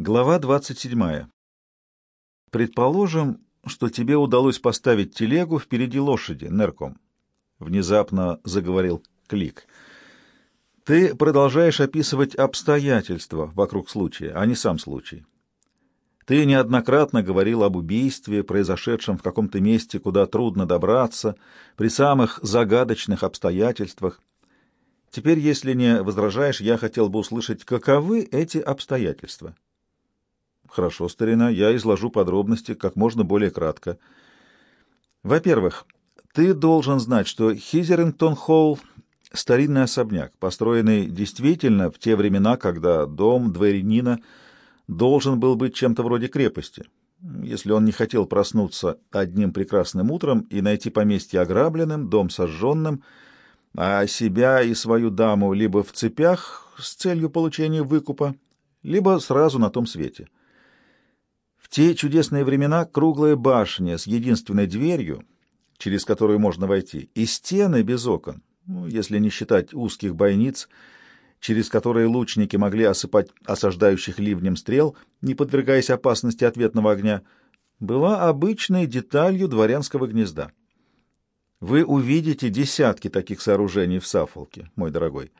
Глава 27. Предположим, что тебе удалось поставить телегу впереди лошади, Нерком. Внезапно заговорил Клик. Ты продолжаешь описывать обстоятельства вокруг случая, а не сам случай. Ты неоднократно говорил об убийстве, произошедшем в каком-то месте, куда трудно добраться, при самых загадочных обстоятельствах. Теперь, если не возражаешь, я хотел бы услышать, каковы эти обстоятельства. Хорошо, старина, я изложу подробности как можно более кратко. Во-первых, ты должен знать, что Хизерингтон-Холл — старинный особняк, построенный действительно в те времена, когда дом дворянина должен был быть чем-то вроде крепости, если он не хотел проснуться одним прекрасным утром и найти поместье ограбленным, дом сожженным, а себя и свою даму либо в цепях с целью получения выкупа, либо сразу на том свете. Те чудесные времена круглая башня с единственной дверью, через которую можно войти, и стены без окон, ну, если не считать узких бойниц, через которые лучники могли осыпать осаждающих ливнем стрел, не подвергаясь опасности ответного огня, была обычной деталью дворянского гнезда. Вы увидите десятки таких сооружений в Сафолке, мой дорогой.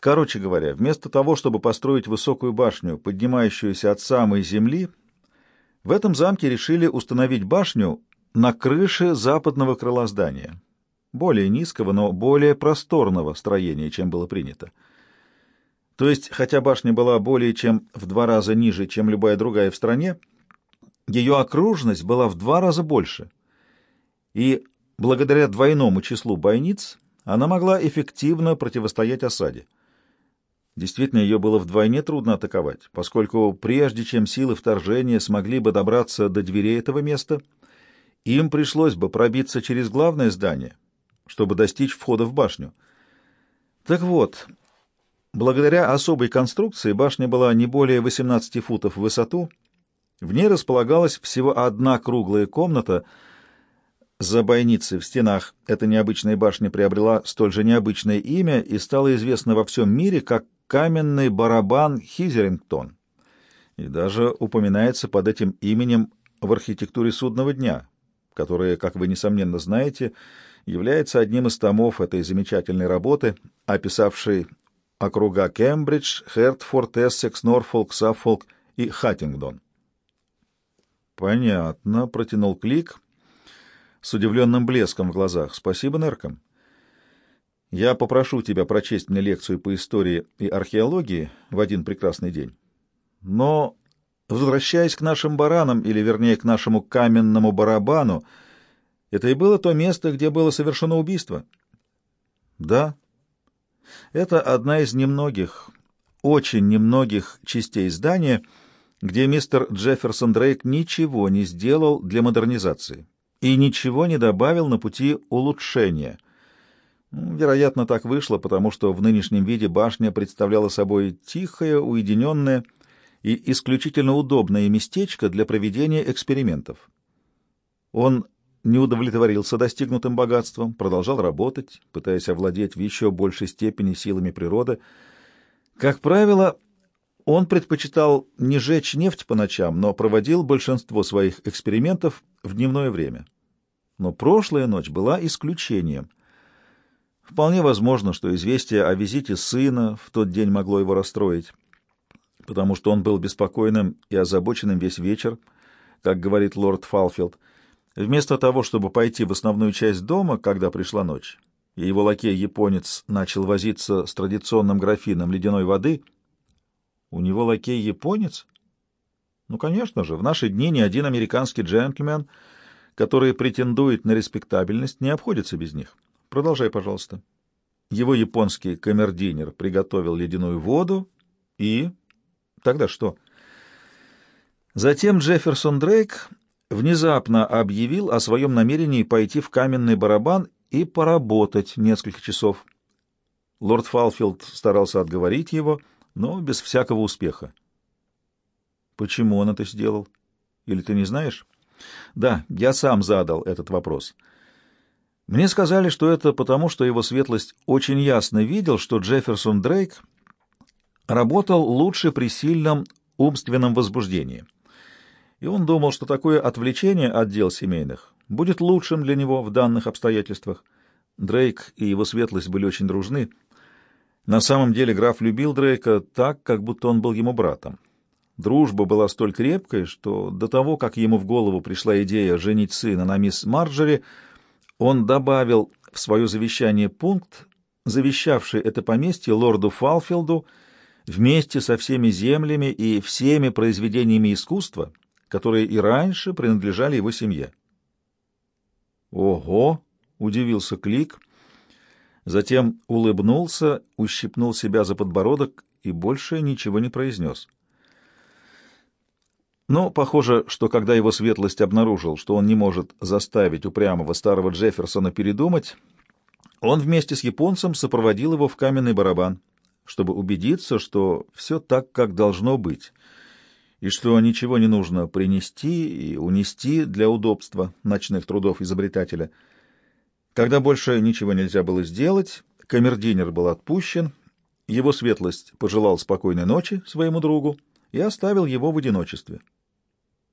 Короче говоря, вместо того, чтобы построить высокую башню, поднимающуюся от самой земли, в этом замке решили установить башню на крыше западного крыла здания, более низкого, но более просторного строения, чем было принято. То есть, хотя башня была более чем в два раза ниже, чем любая другая в стране, ее окружность была в два раза больше. И благодаря двойному числу бойниц она могла эффективно противостоять осаде. Действительно, ее было вдвойне трудно атаковать, поскольку прежде чем силы вторжения смогли бы добраться до дверей этого места, им пришлось бы пробиться через главное здание, чтобы достичь входа в башню. Так вот, благодаря особой конструкции башня была не более 18 футов в высоту, в ней располагалась всего одна круглая комната — за бойницей в стенах эта необычная башня приобрела столь же необычное имя и стала известна во всем мире как каменный барабан Хизерингтон, и даже упоминается под этим именем в архитектуре судного дня, которая, как вы, несомненно, знаете, является одним из томов этой замечательной работы, описавшей округа Кембридж, Хертфорд, Эссекс, Норфолк, Саффолк и Хаттингдон. «Понятно», — протянул Клик с удивленным блеском в глазах. «Спасибо, Нерком. Я попрошу тебя прочесть мне лекцию по истории и археологии в один прекрасный день. Но, возвращаясь к нашим баранам, или, вернее, к нашему каменному барабану, это и было то место, где было совершено убийство? Да. Это одна из немногих, очень немногих частей здания, где мистер Джефферсон Дрейк ничего не сделал для модернизации и ничего не добавил на пути улучшения — вероятно, так вышло, потому что в нынешнем виде башня представляла собой тихое, уединенное и исключительно удобное местечко для проведения экспериментов. Он не удовлетворился достигнутым богатством, продолжал работать, пытаясь овладеть в еще большей степени силами природы. Как правило, он предпочитал не жечь нефть по ночам, но проводил большинство своих экспериментов в дневное время. Но прошлая ночь была исключением — Вполне возможно, что известие о визите сына в тот день могло его расстроить, потому что он был беспокойным и озабоченным весь вечер, как говорит лорд Фалфилд. Вместо того, чтобы пойти в основную часть дома, когда пришла ночь, и его лакей-японец начал возиться с традиционным графином ледяной воды, у него лакей-японец? Ну, конечно же, в наши дни ни один американский джентльмен, который претендует на респектабельность, не обходится без них. Продолжай, пожалуйста. Его японский камердинер приготовил ледяную воду и... Тогда что? Затем Джефферсон Дрейк внезапно объявил о своем намерении пойти в каменный барабан и поработать несколько часов. Лорд Фалфилд старался отговорить его, но без всякого успеха. Почему он это сделал? Или ты не знаешь? Да, я сам задал этот вопрос. — мне сказали, что это потому, что его светлость очень ясно видел, что Джефферсон Дрейк работал лучше при сильном умственном возбуждении. И он думал, что такое отвлечение от дел семейных будет лучшим для него в данных обстоятельствах. Дрейк и его светлость были очень дружны. На самом деле граф любил Дрейка так, как будто он был ему братом. Дружба была столь крепкой, что до того, как ему в голову пришла идея женить сына на мисс Марджери, он добавил в свое завещание пункт, завещавший это поместье лорду Фалфилду вместе со всеми землями и всеми произведениями искусства, которые и раньше принадлежали его семье. «Ого!» — удивился Клик, затем улыбнулся, ущипнул себя за подбородок и больше ничего не произнес. Но похоже, что когда его светлость обнаружил, что он не может заставить упрямого старого Джефферсона передумать, он вместе с японцем сопроводил его в каменный барабан, чтобы убедиться, что все так, как должно быть, и что ничего не нужно принести и унести для удобства ночных трудов изобретателя. Когда больше ничего нельзя было сделать, камердинер был отпущен, его светлость пожелал спокойной ночи своему другу и оставил его в одиночестве.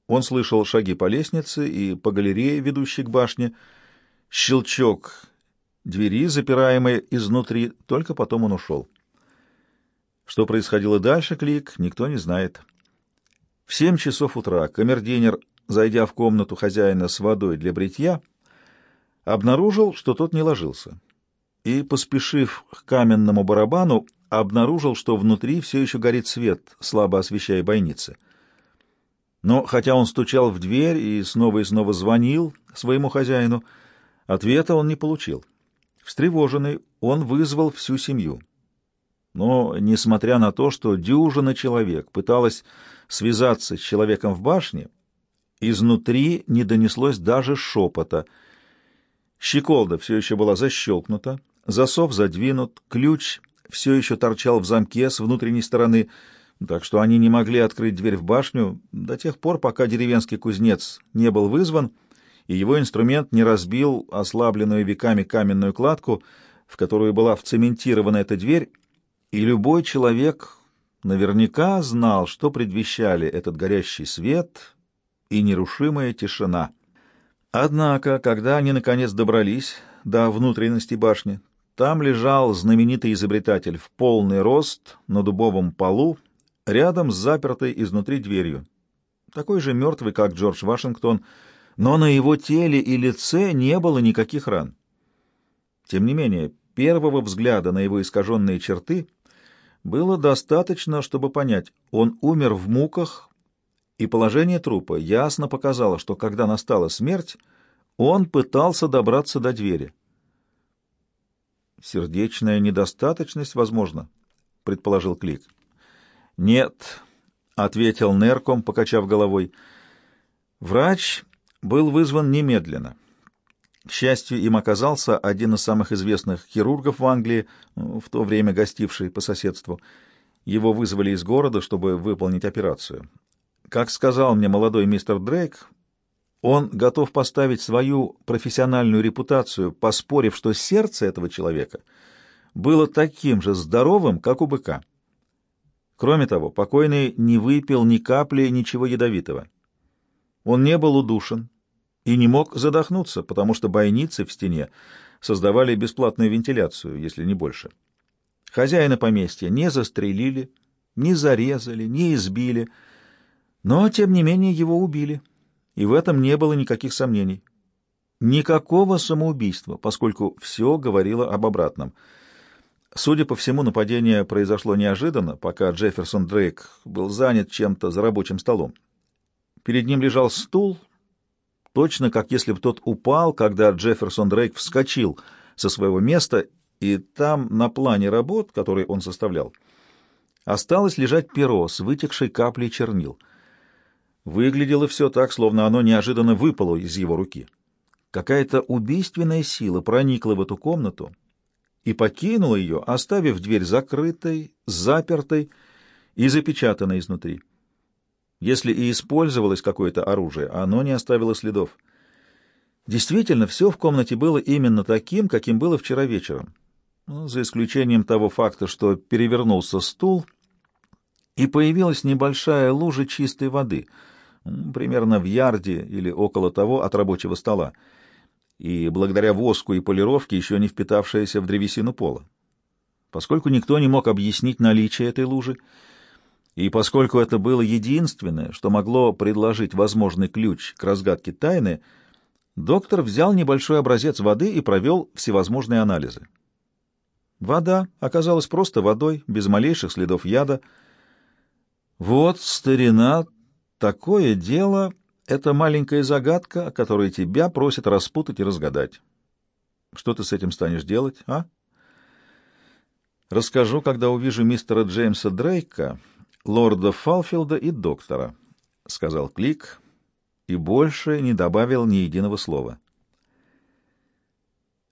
Он слышал шаги по лестнице и по галерее, ведущей к башне, щелчок двери, запираемой изнутри, только потом он ушел. Что происходило дальше, Клик, никто не знает. В семь часов утра камердинер, зайдя в комнату хозяина с водой для бритья, обнаружил, что тот не ложился, и, поспешив к каменному барабану, обнаружил, что внутри все еще горит свет, слабо освещая бойницы. Но хотя он стучал в дверь и снова и снова звонил своему хозяину, ответа он не получил. Встревоженный, он вызвал всю семью. Но, несмотря на то, что дюжина человек пыталась связаться с человеком в башне, изнутри не донеслось даже шепота. Щеколда все еще была защелкнута, засов задвинут, ключ все еще торчал в замке с внутренней стороны — так что они не могли открыть дверь в башню до тех пор, пока деревенский кузнец не был вызван, и его инструмент не разбил ослабленную веками каменную кладку, в которую была вцементирована эта дверь, и любой человек наверняка знал, что предвещали этот горящий свет и нерушимая тишина. Однако, когда они наконец добрались до внутренности башни, там лежал знаменитый изобретатель в полный рост на дубовом полу, рядом с запертой изнутри дверью. Такой же мертвый, как Джордж Вашингтон, но на его теле и лице не было никаких ран. Тем не менее, первого взгляда на его искаженные черты было достаточно, чтобы понять, он умер в муках, и положение трупа ясно показало, что когда настала смерть, он пытался добраться до двери. «Сердечная недостаточность, возможно», — предположил Клик. «Нет», — ответил Нерком, покачав головой. Врач был вызван немедленно. К счастью, им оказался один из самых известных хирургов в Англии, в то время гостивший по соседству. Его вызвали из города, чтобы выполнить операцию. Как сказал мне молодой мистер Дрейк, он готов поставить свою профессиональную репутацию, поспорив, что сердце этого человека было таким же здоровым, как у быка. Кроме того, покойный не выпил ни капли ничего ядовитого. Он не был удушен и не мог задохнуться, потому что бойницы в стене создавали бесплатную вентиляцию, если не больше. Хозяина поместья не застрелили, не зарезали, не избили, но, тем не менее, его убили, и в этом не было никаких сомнений. Никакого самоубийства, поскольку все говорило об обратном — Судя по всему, нападение произошло неожиданно, пока Джефферсон Дрейк был занят чем-то за рабочим столом. Перед ним лежал стул, точно как если бы тот упал, когда Джефферсон Дрейк вскочил со своего места, и там, на плане работ, который он составлял, осталось лежать перо с вытекшей каплей чернил. Выглядело все так, словно оно неожиданно выпало из его руки. Какая-то убийственная сила проникла в эту комнату, и покинула ее, оставив дверь закрытой, запертой и запечатанной изнутри. Если и использовалось какое-то оружие, оно не оставило следов. Действительно, все в комнате было именно таким, каким было вчера вечером, ну, за исключением того факта, что перевернулся стул, и появилась небольшая лужа чистой воды, примерно в ярде или около того от рабочего стола, и благодаря воску и полировке еще не впитавшаяся в древесину пола. Поскольку никто не мог объяснить наличие этой лужи, и поскольку это было единственное, что могло предложить возможный ключ к разгадке тайны, доктор взял небольшой образец воды и провел всевозможные анализы. Вода оказалась просто водой, без малейших следов яда. Вот, старина, такое дело — это маленькая загадка, которую тебя просят распутать и разгадать. Что ты с этим станешь делать, а? Расскажу, когда увижу мистера Джеймса Дрейка — лорда Фалфилда и доктора, — сказал Клик, и больше не добавил ни единого слова.